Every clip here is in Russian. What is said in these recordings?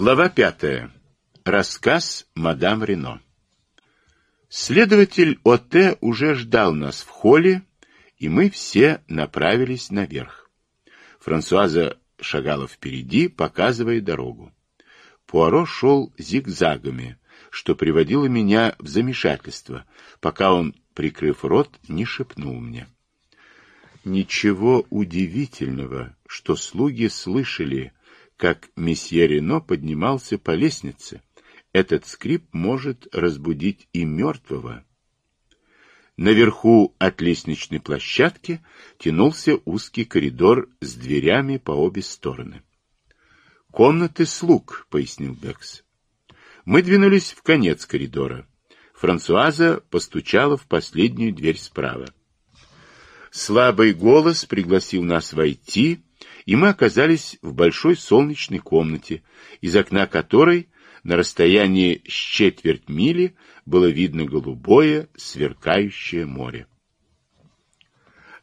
Глава пятая. Рассказ мадам Рено. Следователь ОТ уже ждал нас в холле, и мы все направились наверх. Франсуаза шагала впереди, показывая дорогу. Пуаро шел зигзагами, что приводило меня в замешательство, пока он, прикрыв рот, не шепнул мне. Ничего удивительного, что слуги слышали, как месье Рено поднимался по лестнице. Этот скрип может разбудить и мертвого. Наверху от лестничной площадки тянулся узкий коридор с дверями по обе стороны. «Комнаты слуг», — пояснил Бекс. Мы двинулись в конец коридора. Франсуаза постучала в последнюю дверь справа. Слабый голос пригласил нас войти, и мы оказались в большой солнечной комнате, из окна которой на расстоянии с четверть мили было видно голубое, сверкающее море.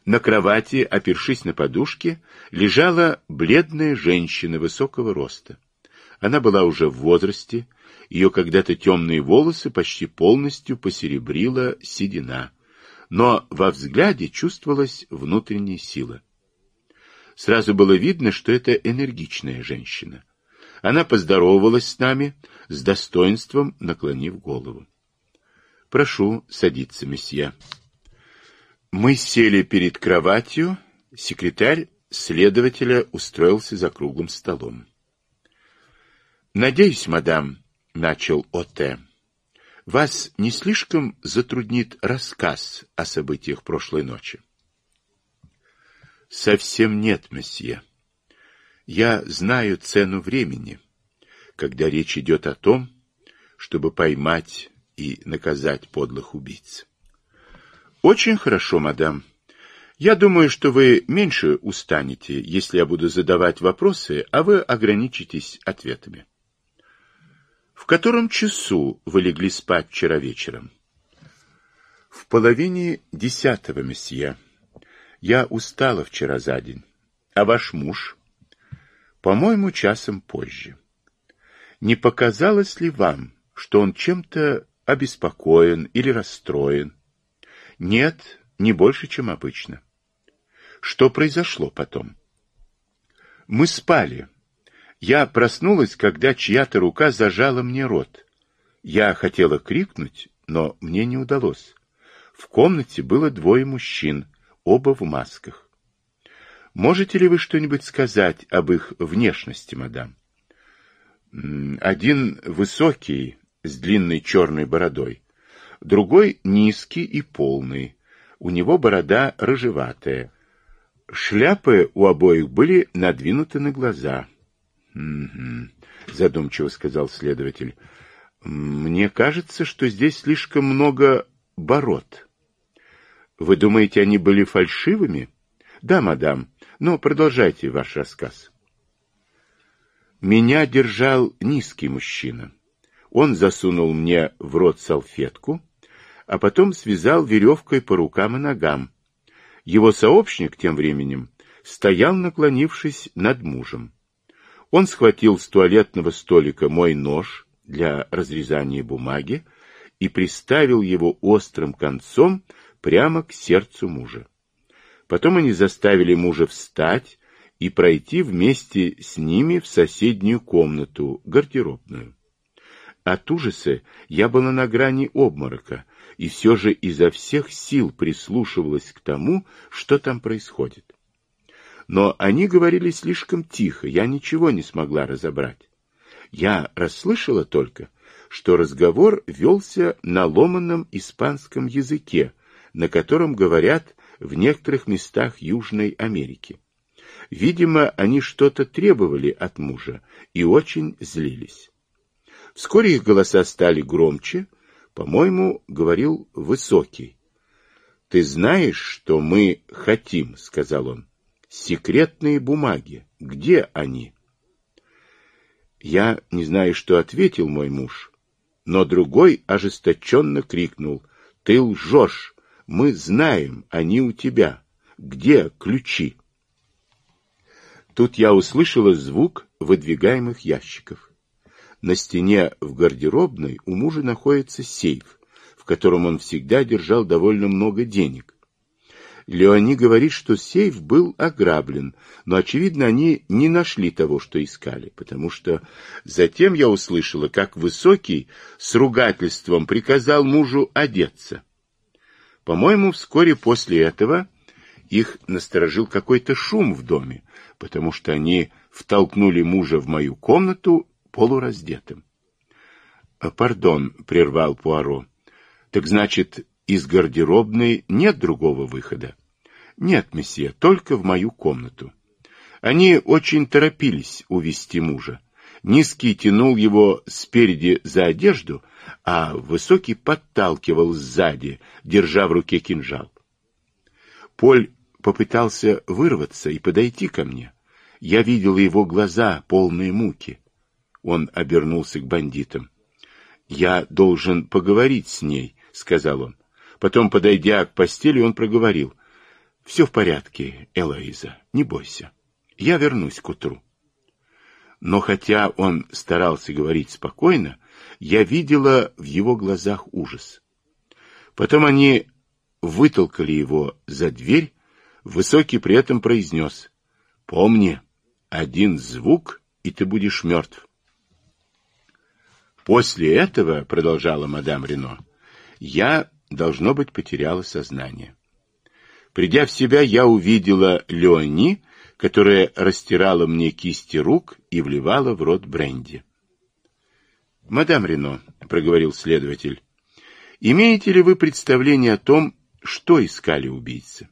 На кровати, опершись на подушке, лежала бледная женщина высокого роста. Она была уже в возрасте, ее когда-то темные волосы почти полностью посеребрила седина, но во взгляде чувствовалась внутренняя сила. Сразу было видно, что это энергичная женщина. Она поздоровалась с нами, с достоинством наклонив голову. «Прошу садиться, месье». Мы сели перед кроватью, секретарь следователя устроился за круглым столом. «Надеюсь, мадам», — начал Оте, — «вас не слишком затруднит рассказ о событиях прошлой ночи?» Совсем нет, месье. Я знаю цену времени, когда речь идет о том, чтобы поймать и наказать подлых убийц. Очень хорошо, мадам. Я думаю, что вы меньше устанете, если я буду задавать вопросы, а вы ограничитесь ответами. В котором часу вы легли спать вчера вечером? В половине десятого, месье. Я устала вчера за день. А ваш муж? По-моему, часом позже. Не показалось ли вам, что он чем-то обеспокоен или расстроен? Нет, не больше, чем обычно. Что произошло потом? Мы спали. Я проснулась, когда чья-то рука зажала мне рот. Я хотела крикнуть, но мне не удалось. В комнате было двое мужчин, оба в масках. Можете ли вы что-нибудь сказать об их внешности, мадам? Один высокий, с длинной черной бородой, другой низкий и полный. У него борода рыжеватая. Шляпы у обоих были надвинуты на глаза. Задумчиво сказал следователь. «Мне кажется, что здесь слишком много бород». Вы думаете, они были фальшивыми? Да, мадам, но продолжайте ваш рассказ. Меня держал низкий мужчина. Он засунул мне в рот салфетку, а потом связал веревкой по рукам и ногам. Его сообщник тем временем стоял, наклонившись над мужем. Он схватил с туалетного столика мой нож для разрезания бумаги и приставил его острым концом прямо к сердцу мужа. Потом они заставили мужа встать и пройти вместе с ними в соседнюю комнату, гардеробную. От ужаса я была на грани обморока, и все же изо всех сил прислушивалась к тому, что там происходит. Но они говорили слишком тихо, я ничего не смогла разобрать. Я расслышала только, что разговор велся на ломаном испанском языке, на котором говорят в некоторых местах Южной Америки. Видимо, они что-то требовали от мужа и очень злились. Вскоре их голоса стали громче, по-моему, говорил Высокий. «Ты знаешь, что мы хотим?» — сказал он. «Секретные бумаги. Где они?» Я не знаю, что ответил мой муж, но другой ожесточенно крикнул. «Ты лжешь! Мы знаем, они у тебя. Где ключи? Тут я услышала звук выдвигаемых ящиков. на стене в гардеробной у мужа находится сейф, в котором он всегда держал довольно много денег. Леони говорит, что сейф был ограблен, но, очевидно, они не нашли того, что искали, потому что затем я услышала, как Высокий с ругательством приказал мужу одеться. По-моему, вскоре после этого их насторожил какой-то шум в доме, потому что они втолкнули мужа в мою комнату полураздетым. — Пардон, — прервал Пуаро. — Так значит, из гардеробной нет другого выхода? Нет, месье, только в мою комнату. Они очень торопились увести мужа. Низкий тянул его спереди за одежду, а высокий подталкивал сзади, держа в руке кинжал. Поль попытался вырваться и подойти ко мне. Я видел его глаза, полные муки. Он обернулся к бандитам. «Я должен поговорить с ней», — сказал он. Потом, подойдя к постели, он проговорил. «Все в порядке, Элоиза, не бойся. Я вернусь к утру». Но хотя он старался говорить спокойно, я видела в его глазах ужас. Потом они вытолкали его за дверь, Высокий при этом произнес «Помни, один звук, и ты будешь мертв». После этого, продолжала мадам Рено, я должно быть, потеряла сознание. Придя в себя, я увидела Леони, которая растирала мне кисти рук и вливала в рот бренди. «Мадам Рено», — проговорил следователь, — «имеете ли вы представление о том, что искали убийцы?»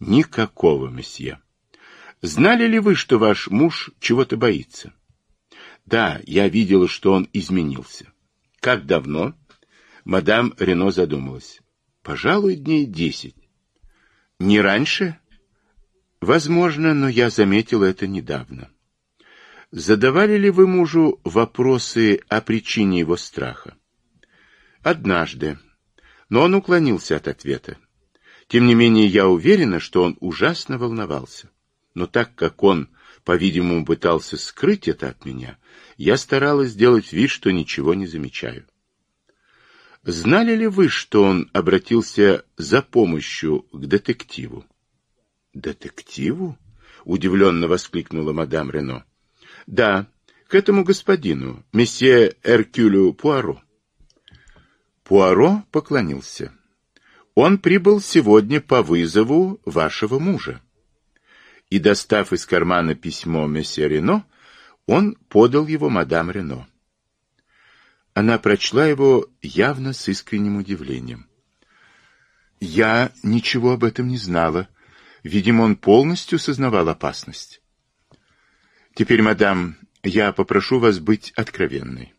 «Никакого, месье. Знали ли вы, что ваш муж чего-то боится?» «Да, я видела, что он изменился». «Как давно?» Мадам Рено задумалась. Пожалуй, дней десять. Не раньше? Возможно, но я заметила это недавно. Задавали ли вы мужу вопросы о причине его страха? Однажды. Но он уклонился от ответа. Тем не менее, я уверена, что он ужасно волновался. Но так как он, по-видимому, пытался скрыть это от меня, я старалась сделать вид, что ничего не замечаю. Знали ли вы, что он обратился за помощью к детективу? Детективу? Удивленно воскликнула мадам Рено. Да, к этому господину, месье Эркюлю Пуаро. Пуаро поклонился. Он прибыл сегодня по вызову вашего мужа. И, достав из кармана письмо месье Рено, он подал его мадам Рено. Она прочла его явно с искренним удивлением. «Я ничего об этом не знала. Видимо, он полностью сознавал опасность. Теперь, мадам, я попрошу вас быть откровенной.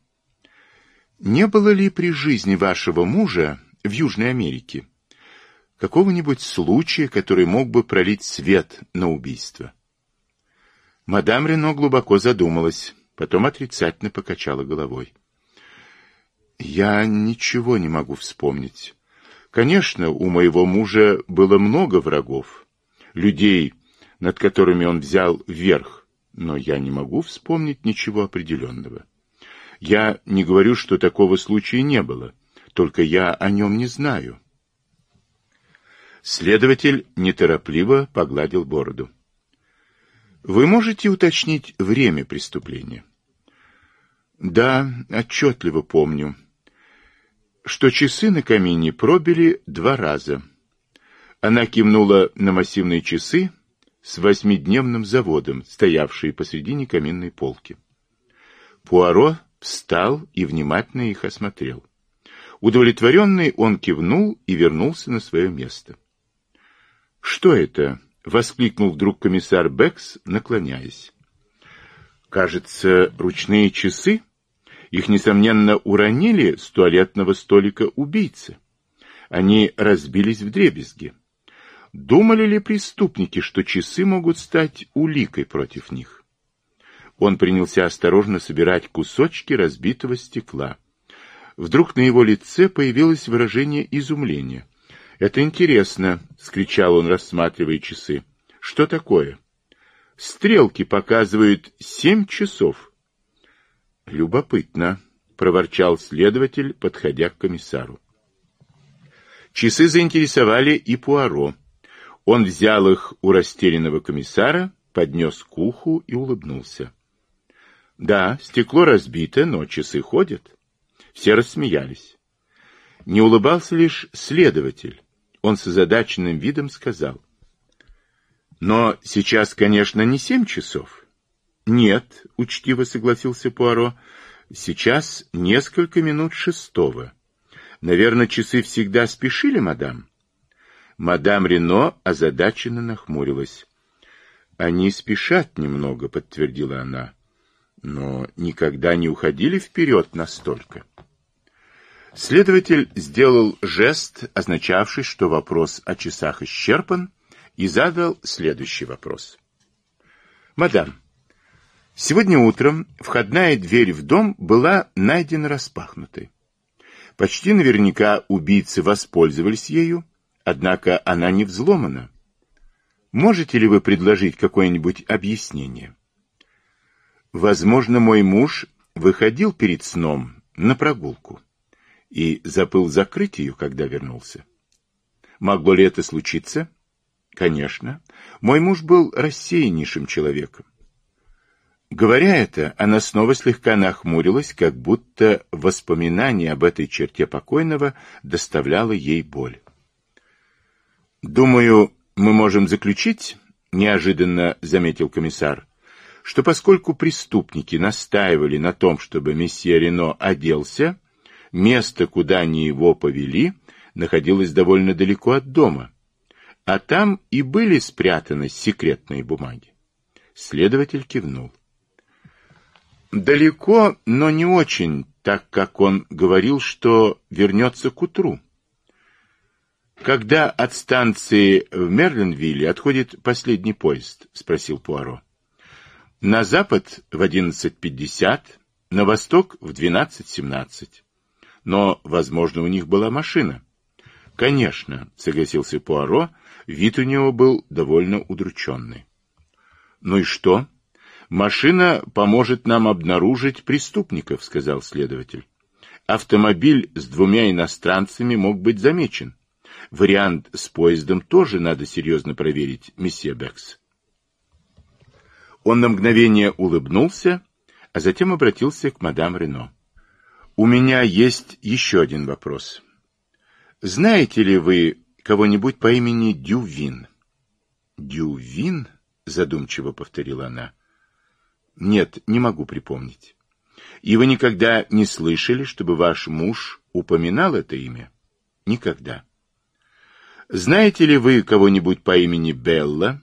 Не было ли при жизни вашего мужа в Южной Америке какого-нибудь случая, который мог бы пролить свет на убийство?» Мадам Рено глубоко задумалась, потом отрицательно покачала головой. Я ничего не могу вспомнить. Конечно, у моего мужа было много врагов, людей, над которыми он взял верх, но я не могу вспомнить ничего определенного. Я не говорю, что такого случая не было, только я о нем не знаю. Следователь неторопливо погладил бороду. Вы можете уточнить время преступления? Да, отчетливо помню что часы на камине пробили два раза. Она кивнула на массивные часы с восьмидневным заводом, стоявшие посредине каминной полки. Пуаро встал и внимательно их осмотрел. Удовлетворенный он кивнул и вернулся на свое место. — Что это? — воскликнул вдруг комиссар Бекс, наклоняясь. — Кажется, ручные часы? Их, несомненно, уронили с туалетного столика убийцы. Они разбились в дребезги. Думали ли преступники, что часы могут стать уликой против них? Он принялся осторожно собирать кусочки разбитого стекла. Вдруг на его лице появилось выражение изумления. «Это интересно!» — скричал он, рассматривая часы. «Что такое?» «Стрелки показывают семь часов». Любопытно, проворчал следователь, подходя к комиссару. Часы заинтересовали и Пуаро. Он взял их у растерянного комиссара, поднес к уху и улыбнулся. Да, стекло разбито, но часы ходят. Все рассмеялись. Не улыбался лишь следователь. Он с озадаченным видом сказал. Но сейчас, конечно, не семь часов. Нет, учтиво согласился Пуаро. Сейчас несколько минут шестого. Наверное, часы всегда спешили, мадам? Мадам Рено озадаченно нахмурилась. Они спешат немного, подтвердила она, но никогда не уходили вперед настолько. Следователь сделал жест, означавший, что вопрос о часах исчерпан, и задал следующий вопрос. «Мадам, сегодня утром входная дверь в дом была найдена распахнутой. Почти наверняка убийцы воспользовались ею, однако она не взломана. Можете ли вы предложить какое-нибудь объяснение? Возможно, мой муж выходил перед сном на прогулку и забыл закрыть ее, когда вернулся. Могло ли это случиться? Конечно. Мой муж был рассеяннейшим человеком. Говоря это, она снова слегка нахмурилась, как будто воспоминание об этой черте покойного доставляло ей боль. «Думаю, мы можем заключить, — неожиданно заметил комиссар, — что поскольку преступники настаивали на том, чтобы месье Рено оделся, место, куда они его повели, находилось довольно далеко от дома, а там и были спрятаны секретные бумаги. Следователь кивнул. Далеко, но не очень, так как он говорил, что вернется к утру. «Когда от станции в Мерлинвилле отходит последний поезд?» — спросил Пуаро. «На запад в 11.50, на восток в 12.17. Но, возможно, у них была машина». «Конечно», — согласился Пуаро, вид у него был довольно удрученный. «Ну и что?» «Машина поможет нам обнаружить преступников», — сказал следователь. «Автомобиль с двумя иностранцами мог быть замечен. Вариант с поездом тоже надо серьезно проверить, месье Бекс». Он на мгновение улыбнулся, а затем обратился к мадам Рено. «У меня есть еще один вопрос. Знаете ли вы кого-нибудь по имени Дювин?» «Дювин?» — задумчиво повторила она. Нет, не могу припомнить. И вы никогда не слышали, чтобы ваш муж упоминал это имя? Никогда. Знаете ли вы кого-нибудь по имени Белла?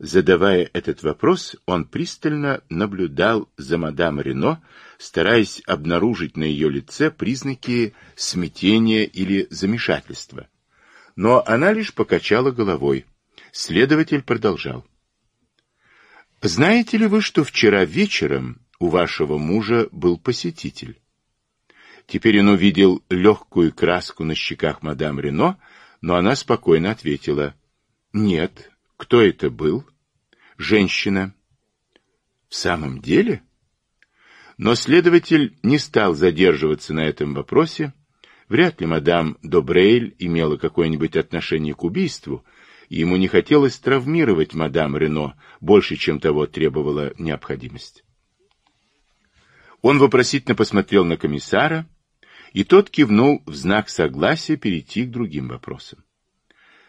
Задавая этот вопрос, он пристально наблюдал за мадам Рено, стараясь обнаружить на ее лице признаки смятения или замешательства. Но она лишь покачала головой. Следователь продолжал. Знаете ли вы, что вчера вечером у вашего мужа был посетитель? Теперь он увидел легкую краску на щеках мадам Рено, но она спокойно ответила. Нет. Кто это был? Женщина. В самом деле? Но следователь не стал задерживаться на этом вопросе. Вряд ли мадам Добрейль имела какое-нибудь отношение к убийству, ему не хотелось травмировать мадам Рено больше, чем того требовала необходимость. Он вопросительно посмотрел на комиссара, и тот кивнул в знак согласия перейти к другим вопросам.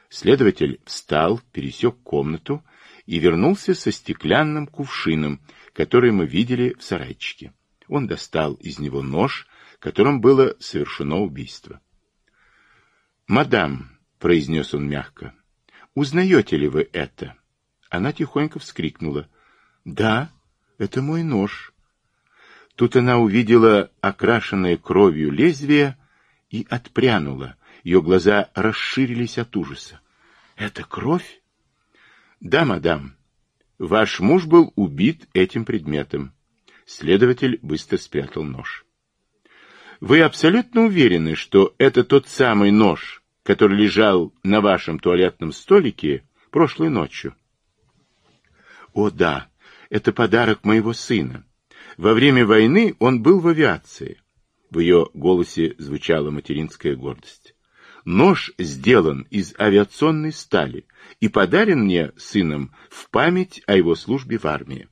Следователь встал, пересек комнату и вернулся со стеклянным кувшином, который мы видели в сарайчике. Он достал из него нож, которым было совершено убийство. «Мадам», — произнес он мягко, Узнаете ли вы это? Она тихонько вскрикнула. Да, это мой нож. Тут она увидела окрашенное кровью лезвие и отпрянула. Ее глаза расширились от ужаса. Это кровь? Да, мадам. Ваш муж был убит этим предметом. Следователь быстро спрятал нож. Вы абсолютно уверены, что это тот самый нож, который лежал на вашем туалетном столике прошлой ночью. О, да, это подарок моего сына. Во время войны он был в авиации. В ее голосе звучала материнская гордость. Нож сделан из авиационной стали и подарен мне сыном в память о его службе в армии.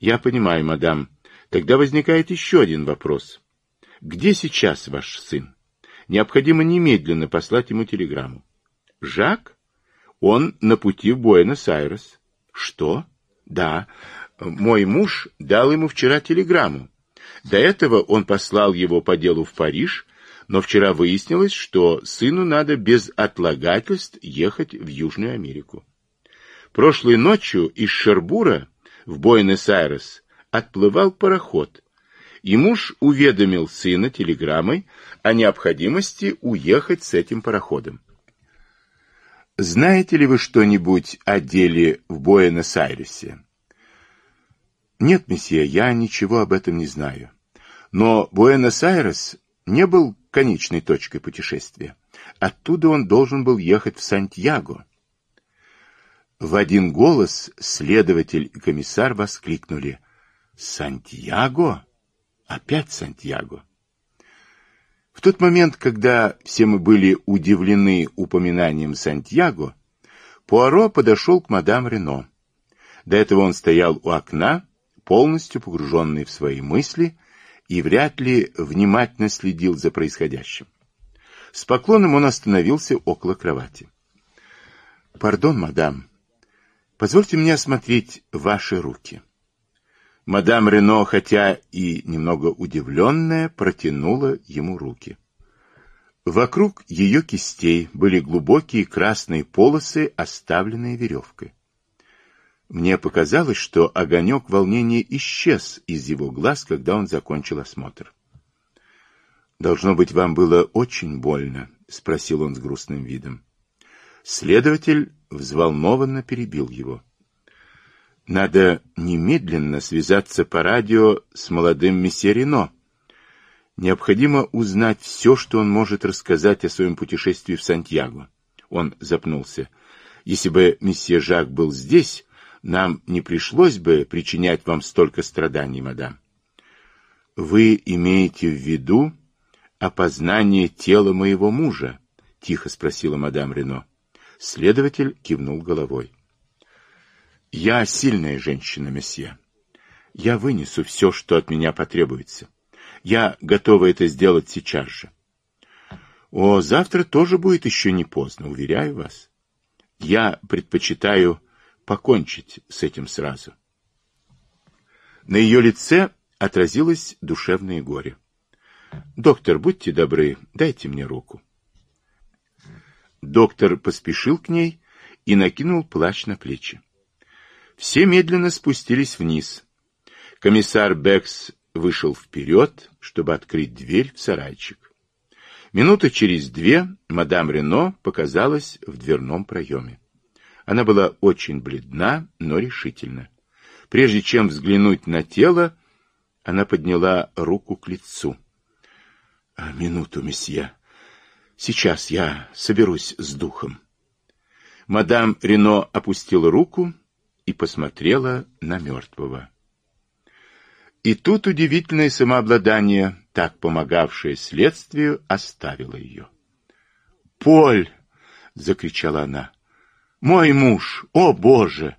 Я понимаю, мадам. Тогда возникает еще один вопрос. Где сейчас ваш сын? Необходимо немедленно послать ему телеграмму. Жак? Он на пути в Буэнос-Айрес. Что? Да. Мой муж дал ему вчера телеграмму. До этого он послал его по делу в Париж, но вчера выяснилось, что сыну надо без отлагательств ехать в Южную Америку. Прошлой ночью из Шербура в Буэнос-Айрес отплывал пароход, и муж уведомил сына телеграммой о необходимости уехать с этим пароходом. Знаете ли вы что-нибудь о деле в Буэнос-Айресе? Нет, месье, я ничего об этом не знаю. Но Буэнос-Айрес не был конечной точкой путешествия. Оттуда он должен был ехать в Сантьяго. В один голос следователь и комиссар воскликнули. «Сантьяго? Опять Сантьяго?» В тот момент, когда все мы были удивлены упоминанием Сантьяго, Пуаро подошел к мадам Рено. До этого он стоял у окна, полностью погруженный в свои мысли, и вряд ли внимательно следил за происходящим. С поклоном он остановился около кровати. «Пардон, мадам, позвольте мне осмотреть ваши руки». Мадам Рено, хотя и немного удивленная, протянула ему руки. Вокруг ее кистей были глубокие красные полосы, оставленные веревкой. Мне показалось, что огонек волнения исчез из его глаз, когда он закончил осмотр. «Должно быть, вам было очень больно?» — спросил он с грустным видом. Следователь взволнованно перебил его. Надо немедленно связаться по радио с молодым месье Рено. Необходимо узнать все, что он может рассказать о своем путешествии в Сантьяго. Он запнулся. Если бы месье Жак был здесь, нам не пришлось бы причинять вам столько страданий, мадам. Вы имеете в виду опознание тела моего мужа? Тихо спросила мадам Рено. Следователь кивнул головой. Я сильная женщина, месье. Я вынесу все, что от меня потребуется. Я готова это сделать сейчас же. О, завтра тоже будет еще не поздно, уверяю вас. Я предпочитаю покончить с этим сразу. На ее лице отразилось душевное горе. «Доктор, будьте добры, дайте мне руку». Доктор поспешил к ней и накинул плащ на плечи. Все медленно спустились вниз. Комиссар Бекс вышел вперед, чтобы открыть дверь в сарайчик. Минуты через две мадам Рено показалась в дверном проеме. Она была очень бледна, но решительна. Прежде чем взглянуть на тело, она подняла руку к лицу. «А, «Минуту, месье. Сейчас я соберусь с духом». Мадам Рено опустила руку и посмотрела на мертвого. И тут удивительное самообладание, так помогавшее следствию, оставило ее. «Поль!» — закричала она. «Мой муж! О, Боже!»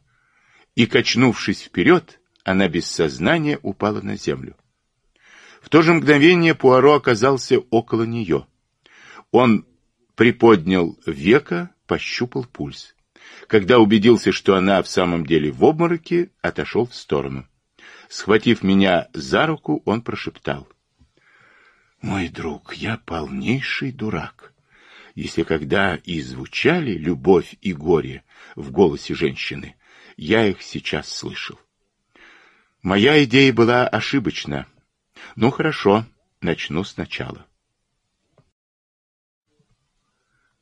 И, качнувшись вперед, она без сознания упала на землю. В то же мгновение Пуаро оказался около нее. Он приподнял века, пощупал пульс. Когда убедился, что она в самом деле в обмороке, отошел в сторону. Схватив меня за руку, он прошептал. «Мой друг, я полнейший дурак. Если когда и звучали любовь и горе в голосе женщины, я их сейчас слышал. Моя идея была ошибочна. Ну хорошо, начну сначала.